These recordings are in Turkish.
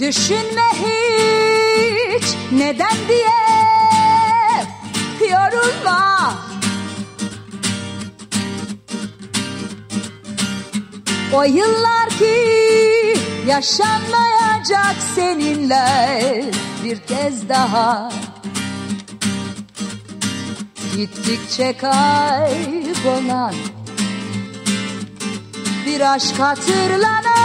Düşünme hiç neden diye yorulma. O yıllar ki yaşanmayacak seninle bir kez daha. Gittikçe kaybolan bir aşk hatırlanan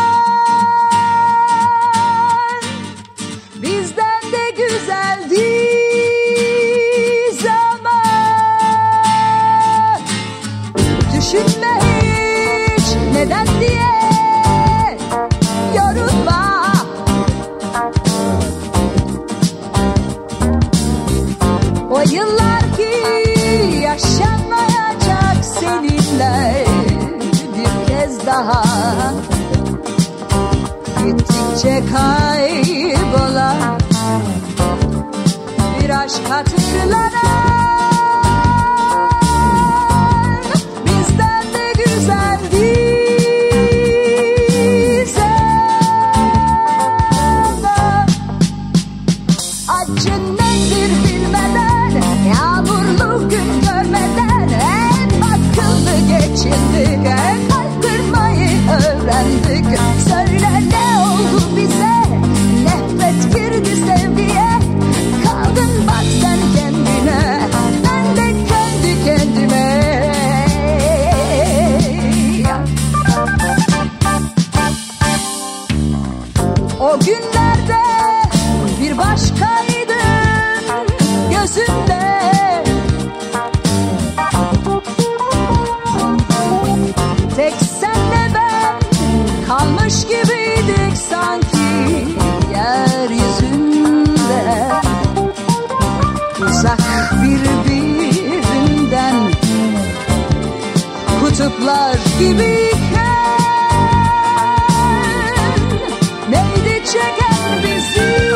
kaybolan bir aşk bilmeden yağmurlu gün görmeden hep akıllı geçindik Tek senle ben kalmış gibiydik sanki yeryüzünde. Uzak birbirinden kutuplar gibiyken Neydi çeken bizi